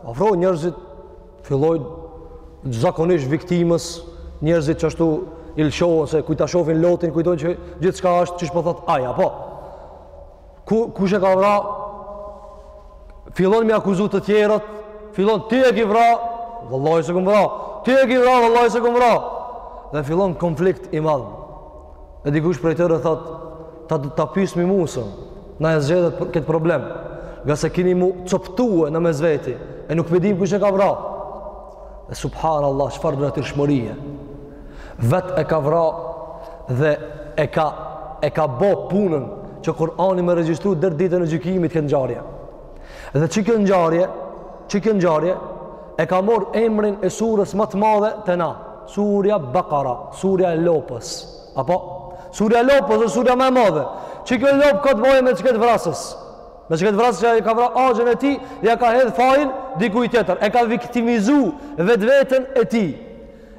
Afrohen njerëzit, fillojnë zakonisht viktimës, njerëzit qashtu i lëshohen, se kur ta shofin lotin, kujtojnë që gjithçka është, qysh po thotë ai, apo. Ku, kush e ka vra? Fillon me i akuzu të tjerët, fillon ti e ki vra, vallahi s'e kom vra, ti e ki vra, vallahi s'e kom vra. Dhe fillon konflikt i madh. E dikush prej tyre thotë, ta, ta pysmi Musën, na e zgjedh këtë problem, ngase kimi m'u coptu në mes veti, e nuk po dim kush e ka vra. Dhe subhanallah, çfarë paftyrshmërie. vetë e ka vra dhe e ka e ka bo punën që Kur'ani me regjistru deri ditën e gjykimit këtë ngjarje. Dhe qikjo ngjarje, qikjo ngjarje e ka marrë emrin e surës ma të madhe te na, surja Bakara, surja e Lopës. Apo surja e Lopës është surja ma e madhe. Qikjo lopë ka të bojë me qiket vrasës. Me qiket vrasës që ka vra axhën e tij dhe ia ka hedh fajin dikujt tjetër. E ka viktimizu vetveten e tij.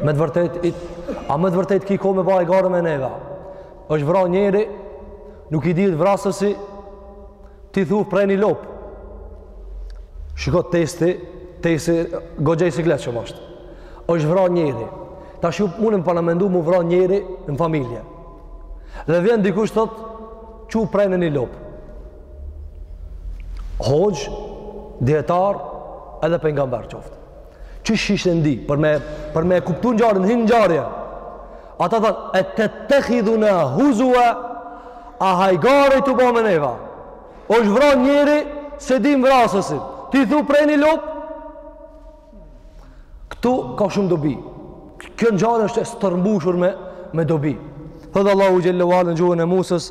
Me të vërtet, it, a me të vërtet ki kohë me ba hajgare me neva? është vra njeri, nuk i dihet vrasësi, ti thu prej një lopë. Shiko testi, testi, goxha i sikletshëm është. është vra njeri. Tash ju muni me paramendu mu vra njeri në familje. Dhe vjen dikush thot, çu prene një lopë. Hoxhë, dijetar, edhe pejgamber qoftë. Qysh ishte ndi, për me, për me kuptu ngjarjen, hin n'ngjarje. Ata thanë, e tettekhidhuna huzua, a hajgare je tu bo me neva. O është vra njeri, s'e dim vrasësit. Ti thu prej një lop, këtu ka shumë dobi. Kjo ngjarje është e stërmbushur me, me dobi. Tha edhe Allahu Xhelle ve ala në gjuhën e Musës,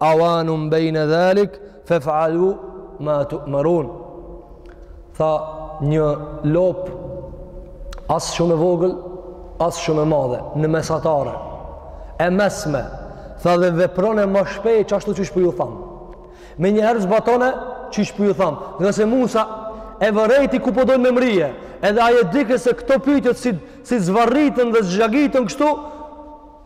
Awanun bayna zalik faf'alu ma tu'marun. Tha një lop as shumë e vogël, as shumë e madhe, në mesatare. E mesme, tha dhe veprone ma shpejt qashtu qysh po ju tham. Menjëherë zbatone qysh po ju tham. Ngase Musa e vërejti ku po dojnë me mrri, edhe ai e dike se këto pytje si, si zvarriten dhe zhagiten kështu,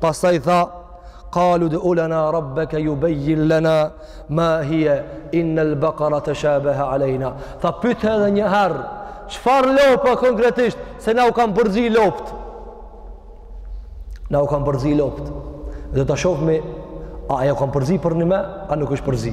Pastaj tha, Kalud'u lena rabbeke jubejjin lena ma hije innel bekara teshabehe alejna. Tha pyte edhe një herë, çfarë lope konkretisht, se na u kanë përzi lopët. Na u kanë përzi lopët. Do ta shofmi, a ju kanë përzi përnime, a nuk është përzi.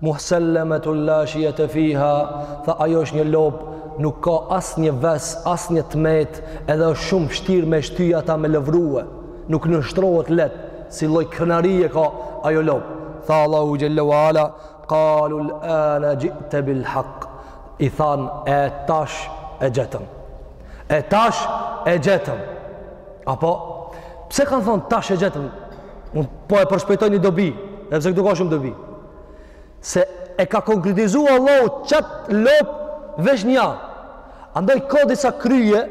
Musellemetun la shijete fiha, tha ajo është një lopë, nuk ka asnjë ves, asnjë të metë, edhe është shumë shtirë me shty ata me lëvrue, nuk nënshtrohet lehtë, si lloj krenarie ka ajo lopë. Tha Allahu Xhelle ve ala, kalul ane xhi'te bil hak, i thanë e tash e gjetëm. E tash e gjetëm. Apo, pse kanë thonë tash e gjetëm? Unë po e përshpejtoj një dobi, edhe pse këtu ka shumë dobi. Se e ka konkretizu Allahu qat lopë veç nja. Andaj ka disa krye,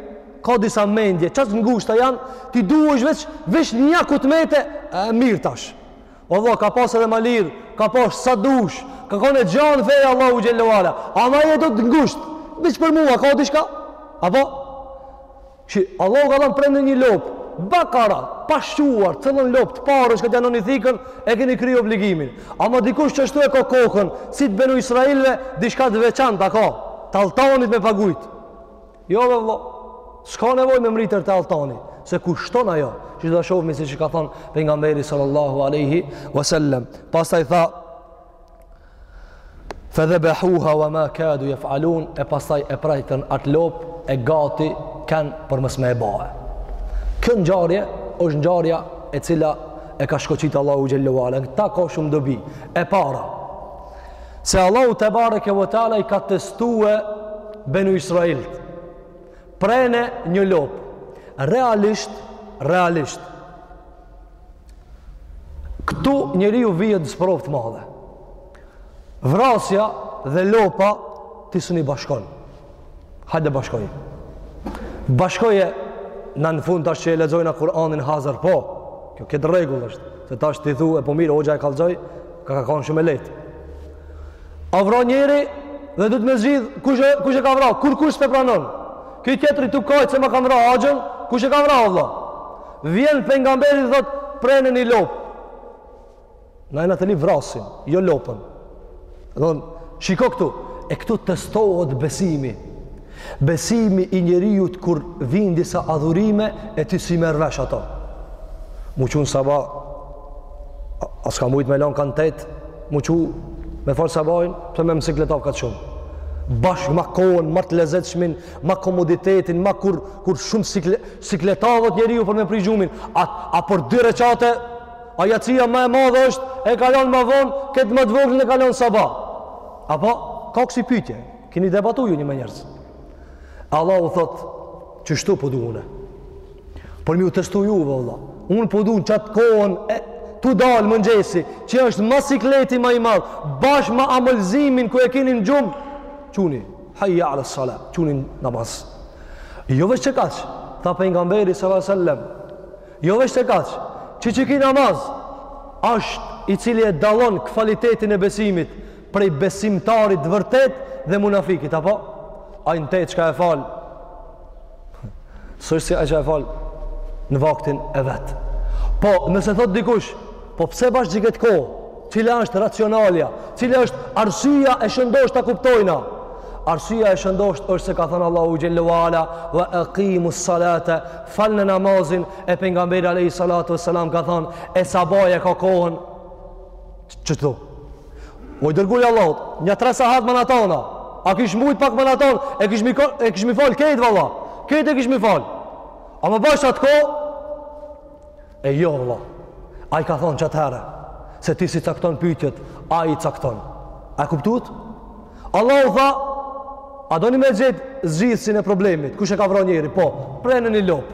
ka disa mendje, qaq t'ngushta janë, ti duhesh veç, veç nja ku të mete, e mirë tash. Vallah, ka pas edhe ma lirë, ka pas sa dush, ka kon e gjanë feja e Allahut Xhelle ve ala, ama ai e do të ngushtë, veç për mua, ka diçka? Apo? Shih, Allahu ka thanë prene një lopë, bakara, pashquar, cillën lopë të parë është këtë janë një thikën, e keni kry obligimin. Ama dikush qashtu e ka kokën, si të Benu Israilve, diçka të veçantë ka, të altanit me pagujt. Jo be vlla, s'ka nevoj me mrri deri te altani, se kushton ajo, siç do ta shofmi, siç ka thonë Pejgamberi sallallahu aleyhi vësallem. Pastaj tha, Fadhabahuha wa ma kadu yaf'alun e pastaj e prejtën at lop e gati ken për mos me e ba, e. Kjo ngjarje është ngjarja e cila e ka shkoqit Allahu xhelle ve ala. Këtu ka shumë dobi. E para se Allahu tebareke ve teala i ka testue Benu Israil. Prene një lop. Realisht, realisht Këtu njeriu vihet në sprovë të madhe. Vrasja dhe lopa ti s'un i bashkon. Hajde bashkoj. Bashkoje na në fund tash që e lexojna Kur'anin hazër, po, kjo krejt rregull është, se tash ti thu e po mirë, hoxha e kallxoi, ka ka kanë shumë e letë. A vra njeri dhe duhet me zgjidhë, kush, kush e ka vra, kurkush s'pe pranon. Ky tjetri tu kajt se ma kanë vra axhën, kush e ka vra, valla? Vjen pejgamberi dhe thotë, prene një lopë. Na jena tu lyp vrasin, jo lopën. Domethon shiko këtu, e këtu testohet besimi. Besimi i njeriut kur vinë disa adhurime, e ti s'i merr vesh ato. M'u çu n'sabah, a s'ka mujtë me lanë kah tetë, m'u çu me falë sabahin, pse me m'sikletav kaq shumë. Bash ma kohën, ma të lezetshmen, ma komoditetin, ma kur, kur shumë sikle, sikletavet njeriu për me pri gjumin, a, a për dy reqate, a jacia ma e madhe është, e ka lon ma vonë, këtë më të voglën e ka lon sabah. Apo, ka kësi pytje, kini debatu ju një me njerëz. Allahu thot, qështu po du une. Për m'ju testu juve, vlla. Unë po du n'qat kohën, e, tu dalë mëngjesi, që është ma sikleti ma i madhë, bash ma amëlsimin kur e kini në gjumë, çuni. Hayy ala salat, çuni n'namaz. Jo veç qekaq, tha pejgamberi sallallahu alaihi wasallam. Jo veç qekaq, qi qiki namaz është i cili e dallon kvalitetin e besimit prej besimtarit vërtet dhe munafikit, apo? Ai në tetë çka e falë, S'është si ai që e falë në vaktin e vet. Po, nëse thotë dikush, po pse bash qikët kohë, cila është racionalja, cila është arsyja e shëndosht ta kuptojna, arsyja e shëndosht është se ka thënë Allahu Xhelle ve Ala, ve ekimu salate, falne namazin, e pengamberi Alejhi Salatu ve Selam ka thënë, e sabahi e ka kohën, Qështu, o i dërgu i Allahut, nja tre sahat ma n'atona. A kish mujt pak ma n'aton? E kishmi e kishmi fal krejt valla. Krejt e kishmi fal. Ama bash atë kohë? E jo valla. Ai ka thon qatëherë se ti s'i cakton pyetjet, ai i cakton. A kuptuat? Allahu tha, a doni me gjet zgjidhsin e problemit? Kush e ka vra njeri? Po, prene një lop.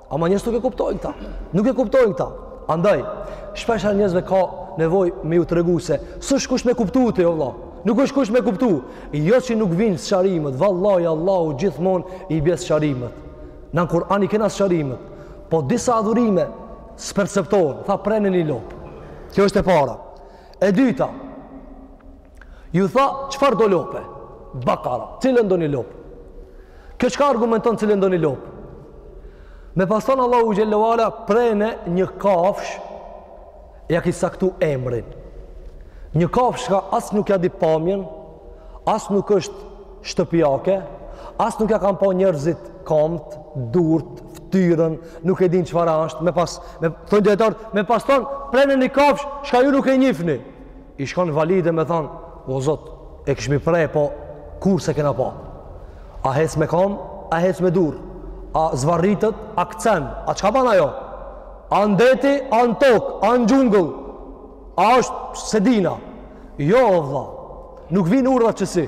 Ama njerëz nuk e kuptojnë këta. Nuk e kuptojnë këta. Andaj, shpesh njerëzve ka nevojë me ju tregu se s'ësht kush me kuptu, jo vlla. Nuk është kush me kuptu. Jo që nuk vijn sqarimet. Vallahi, Allahu gjithmon i bje sqarimet. Në Kur'an i kena sqarimet. Po disa adhurime s'perceptohen. Tha prene një lopë. Kjo është e para. E dyta, Ju tha, çfarë do lope? Bakara, cilën doni lopë? Kjo çka argumenton, cilën doni lopë? Me pas thon Allahu xhelle ue ala prene një kafsh ja ki caktu emrin. Një kafsh çka as nuk ja di pamjen, as nuk është shtëpiake, as nuk ja kan pa njerëzit kamt, durt, ftyrën, nuk e din çfarë ashtë, me pas, me, thonë dijetarët, me pas thon prene një kafsh çka ju nuk e njifni. Ish kon valide me thanë, o Zot, e kishmi pre, po kurr s'e kena pa? A hec me kam, a hec me dur, a zvarritet, a këcen, a çka ban ajo? A në deti, a në tokë, a në xhungëll, a është s'e dina? Jo, o vlla, nuk vijn urdhrat qësi.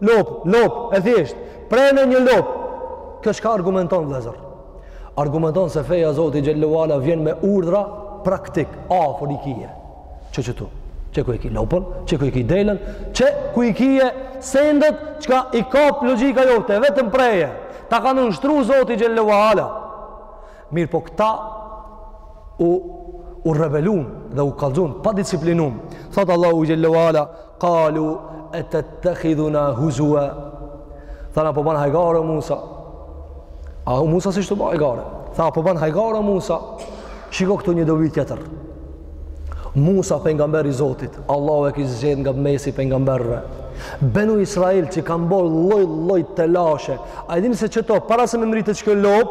Lop, lop, e thjesht, prene një lop. Kjo çka argumenton vllezër? Argumenton se feja e Zotit xhelle ue ala vjen me urdhra praktik, afër i kije. Qe qëtu, qe ku e ki lopën, qe ku e ki delen, qe ku i kije sendet, çka i kap logjika jote, vetëm preje. Ta ka nënshtru Zoti xhelle ue ala. Mirëpo këta u u rebelun dhe u kallzun pa disiplinun. Thot Allahu xhelle ue ala, kalu etettehidhuna huzua. Tha na po ban hajgare o Musa. A o Musa s'ish tu ba hajgare? Tha po ban hajgare o Musa. Shiko këtu një dobi tjetër. Musa pejgamber i Zotit, Allahu e kishte zgjedh nga mesi i pejgamberëve. Benu Israil që kanë bërë lloj lloj telashe. A dini se qeto para se me mrri te çka lop?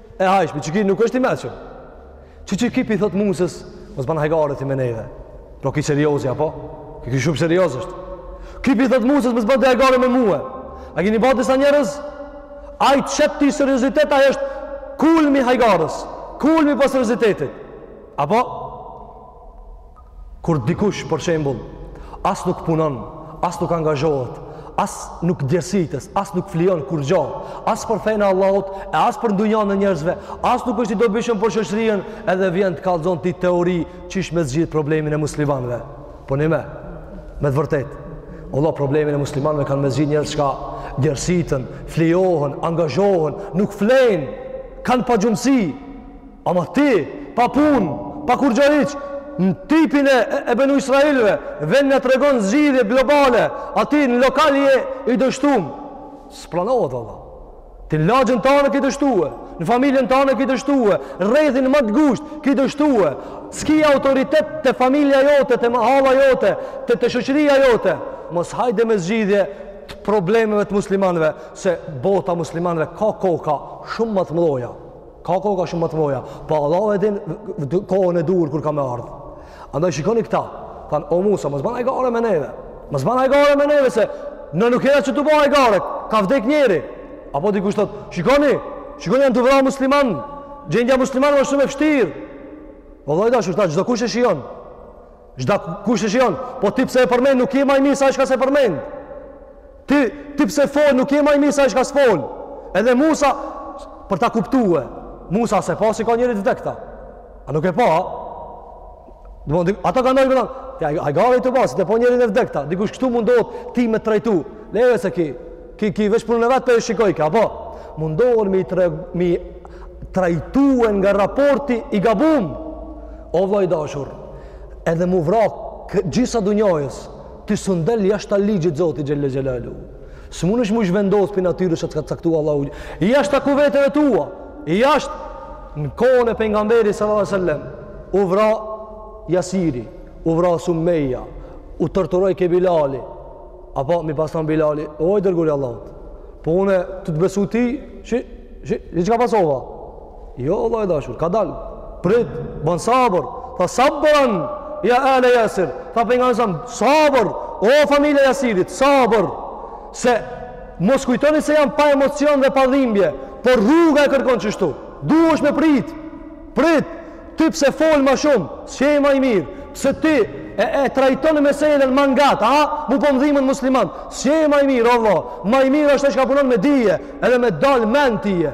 e hajshme, qiki nuk është i meçëm. Qiqiki p'i thot musës, mos banë hajgare ti me neve. Pra ki seriozi, apo? Ki ki shumë serios është. Ki pi thot musës, mos banë hajgare me muë. A ki një batë disa njerëz? A i qëtë ti seriozitet, a i është kulmi hajgarës, kulmi po seriozitetit. Apo? Kur dikush, për shembull, as nuk punon, as nuk angazhohet, as nuk djersitet, as nuk flijon kurrgja, as për fenë e Allahut, e as për dunjanë e njerëzve, as nuk është i dobishëm për shoqërinë, edhe vjen të kallzon ti teori qysh me zgjidh problemin e muslimanëve. Po nime, me të vërtetë. Valla problemin e muslimanëve kanë me zgjidh njerëz çka djersiten, flijohen, angazhohen, nuk flenë, kanë pagjumësi, Ama ti, pa pun, pa kurrgjo hiç, në tipin e, e benu Israelve, vjen na tregon zgjidhje globale, a ti në lokale je i dështum. S'pranohet, vallah. Ti në lagjen tane ki dështue, në familjen tane ki dështue, rrethin ma t'ngusht ki dështue, s'ki autoritet te familja jote, te mahalla jote, te te shoqëria jote, mos hajde me zgjidhje të problemeve të muslimanve, se bota e muslimanve ka koka shumë ma të mdhoja. Ka koka shumë ma të mdhoja, pa po Allahu e din kohën e duhur kur ka me ardhë. Andaj shikoni këta, thanë, o Musa, mos ban hajgare me neve, mos ban hajgare me neve, se na nuk jena që tu bo hajgare, ka vdek njeri. Apo dikush thot, shikoni, shikoni janë tu vra musliman, gjendja e muslimanve është shumë e vështirë. O vlla i dashur, ta çdokush e sheh, çdokush e sheh, po ti pse e përmen, nuk je ma i mirë se ai çka s'e përmen. Ti, ti pse fol, nuk je ma i mirë se ai çka s'fol. Edhe Musa po ta kuptue. Musa s'e pa se ka njeri të vdekt a. A nuk e pa? Do të thonë ata kanë ndonjë Ti ai ai gave të pasi të po njeri të vdekt a. Dikush këtu mundohet ti me trajtu. Leve se ki ki ki veç punën e vet po e shikoj kë, apo mundohen me tre, me trajtuar nga raporti i gabum. O vlla i dashur, edhe m'u vra gjysa e dunjasë, Ti s'un del jashta ligjit Zotit xhelle xhelalu. S'mundesh m'u zhvendos pi natyrës që të ka caktuar Allahu. Jashta kuvetëve tua, jashtë në kohën e pejgamberit sallallahu alajhi wasallam, u vra Jasiri, u vra Sumeja, u torturoi ke Bilali. A po me pas thon Bilali, o i dërguri Allahut. Po unë tu t'besu ty, që që që ka pësova? Jo vlla i dashur, kadal, prit, ban sabër, tha sabran, ja ale jasir, tha pejgamberi a.s., sabër, o familja Jasirit, sabër, se mos kujtoni se jam pa emocion dhe pa dhimbje, por rruga e kërkon qështu, duhesh me prit, prit, ti pse fol ma shumë, s'je ma i mirë, pse ti e, e trajton meselen mangut a, mu po m'dhimën muslimant, s'je ma i mirë, vallah, ma i mirë është ai çka punon me dije, edhe me dalëmentije,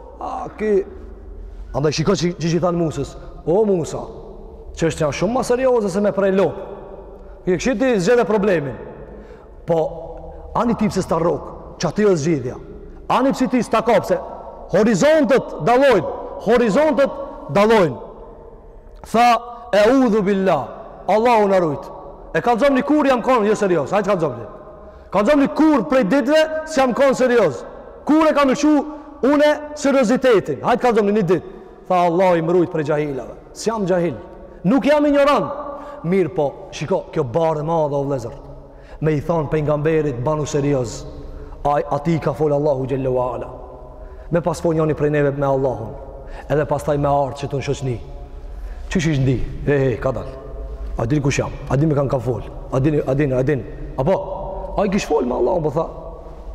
A, ki... Andaj shiko qy, qy, qysh i thanë Musës, o Musa, çështjet janë shumë ma serioze se me prej lopë. E kështu ti zgjidhe problemin. Po, ani ty pse s'ta rrok, që aty është zgjidhja. Ani pse ty s'ta kap, se horizontet dallojnë, horizontet dallojnë. Tha, eudhu billah, Allahu na rujtë. E kallzomni kur jam konë, jo serioz, hajt kallzomni. Kallzomni kur prej ditëve s'jam kon serioz. Kur e kam lëshu une seriozitetin. Hajt kallzomni një ditë. Tha Allahu m'rujt prej xhahilave. S'jam xhahil. Nuk jam injorant. Mirëpo, shiko, kjo barrë e madhe o vlezër. Me i thonë pejgamberit banu serioz. A atij i ka folë Allahu xhelle ve ala. me pas po njoni prej neve me Allahun, edhe pastaj me ardh që t'u shoqni. Qysh ish ndi? He, he, ka dal. A dini kush jam? A dini me kan kam fol? A dini, a dini, a dini? Apo? Ai kish fol me Allahun, po tha.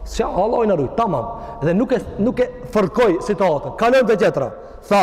Sja, Allahu na rujt, tamam. Dhe nuk e, nuk e fërkoj situatën. Kalon te tjetra. Tha,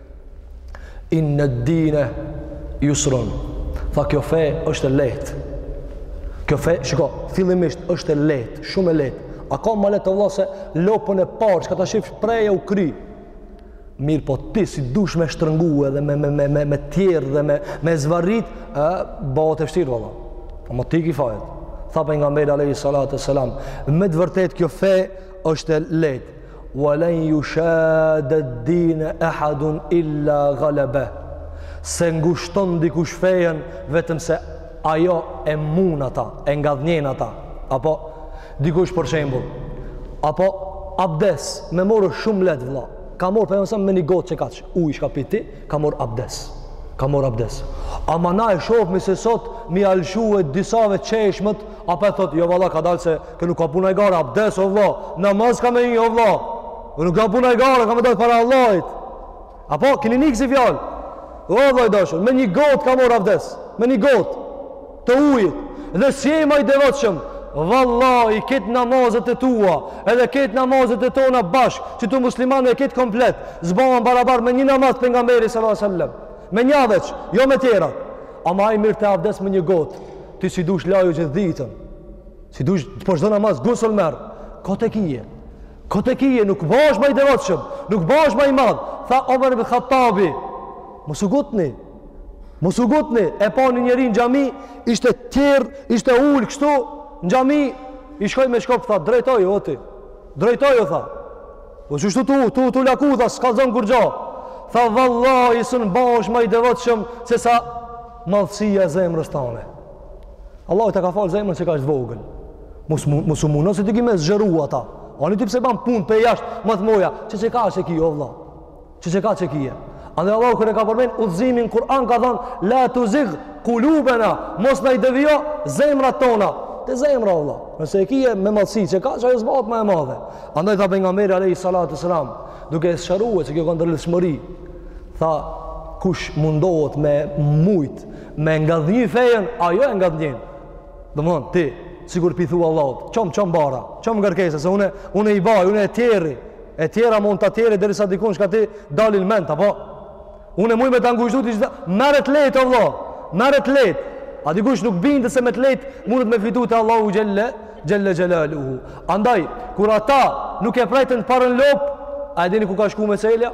inne dine jusrun tha kjo fe është e lehtë kjo fe, shiko, fillimisht është e lehtë, shumë e lehtë a ka ma lehtë o vlla se lopën e parë çka ta shifsh preje u kry mirë po ti si dush me shtrëngu edhe me, me, me, me, me tjerë dhe me, me zvarit e, bohet e vshtirë vlla po ama ti ki fajet tha pejgamberi a.s. me të vërtet kjo fe është e lehtë Wa lan yushad ad-din ahad illa ghalaba. Se ngushton dikush fejen vetëm se ajo e mund ata, e ngadhnjen ata. Apo dikush për shembull, apo abdes, me morë shumë lehtë vëlla. Ka morë pejgamberi a.s. me një gotë qekaq, ujë çka pi ti, ka morë abdes. Ka morë abdes. Ama na e shohmi se sot m'ia lshue disave çeshmët Apo thot, jo valla ka dalë se nuk ka puna hajgare, abdes o vla, namaz ka me, o vla, nuk ka puna hajgare, ka me dalë para Allahit. Apo, kini një kësi fjallë, o vla i dashur, me një gotë ka mor abdes, me një gotë, të ujit, dhe s'je ma i devotshëm, vallahi krejt namazet e tua, edhe krejt namazet e tona bashkë, qetu muslimanve krejt komplet, s'bohen barabar me një namaz t'pejgamberit sallallahu sallam, me nja veç, jo me tjera, ama ai mirrte abdes me një gotë, Ti si dush laju gjithë ditën. Si dush për çdo namaz gusul merr. Kot e kije. Kot e kije, nuk bash ma i devotshëm, nuk bash ma i madh. Tha Omer ibn Khattabi, mos u ngutni. Mos u ngutni. E pa një njeri në xhami, ishte tërë, ishte ul kështu në xhami, i shkoi me shkop tha drejtoju o ti. Drejtoju tha. Po qeshtu tu tu u laku tha, s'ka zon kurgja. Tha vallahi sun bash ma i devotshëm se sa Madhësia e zemrës tane. Allahu ta ka falë zemrën qekaq asht vogël. Mos mos u mundo se ti ki me zgjeru ata. Ani ti pse ban punë pe jashtë, more të moja, qe qekaq e ki o vëlla. Qe qekaq e kije. Andaj Allahu kur e ka përmend udhëzimin n'Kur'an ka thënë la tuzig kulubena, mos na i devijo zemrat tona. Te zemra o vëlla. Nëse e kije me madhësi qekaq, ajo s'bahet ma e madhe. Andaj tha pejgamberi alayhi salatu sallam, duke e sqaruar se kjo ka ndërlidhshmëri tha kush mundohet me mujt me ngadhnjy fejën ajo e ngadhnjen domethënë ti sikur p'i thu Allahut çom çom barra çom ngarkesa se une, une i baj une e tjera e tjera mund të tjeri derisa dikun çka t'i dalin mendta po une muj me të ngushtu ti gjitha merre t'leht Allah merre t'leht a dikush nuk bindet se me të leht mundet me fitu të Allahu xhelle xhelaluhu andaj kur ata nuk e prejten parën lop a e dini ku ka shku meselja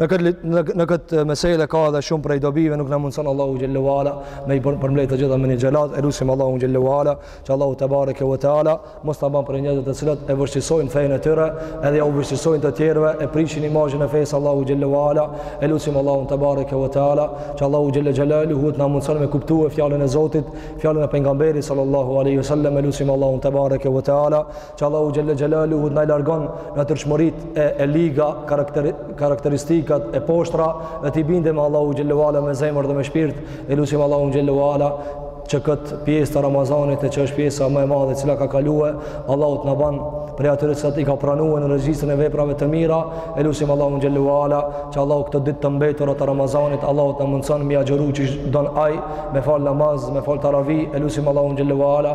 Në këtë në këtë mesele ka edhe shumë prej dobive, nuk na mundson Allahu xhelle ve ala me i përmbledh të gjitha me një xhelat, e lusim Allahun xhelle ve ala, që Allahu tebareke ve teala mos t'na ban prej njerëzve të cilët e vështirësojnë fenë e tyre, edhe jau vështirësojnë të tjerëve, e prishin imazhin e fesë Allahut xhelle ve ala, e lusim Allahun tebareke ve teala, që Allahu xhelle xhelaluhu t'na mundson me kuptue fjalën e Zotit, fjalën e pejgamberit sallallahu alaihi wasallam, e lusim Allahun tebareke ve teala, që Allahu xhelle xhelaluhu të na i largon natyrshmëritë e, e liga, karakter, karakteristikat e poshtra dhe t'i bindemi Allahut xhelle ve ala me zemër dhe me shpirt e lusim Allahun xhelle ve ala që këtë pjesë të Ramazanit e që është pjesa më e madhe e cila ka kaluë Allahu të na ban prej atyre që i ka pranuë në regjistrin e veprave të mira e lusim Allahun xhelle ve ala që Allahu këto ditë të mbetura të Ramazanit Allahu të na mundëson m'i agjëru qysh don aj me falë namaz, me falë taravi e lusim Allahun xhelle ve ala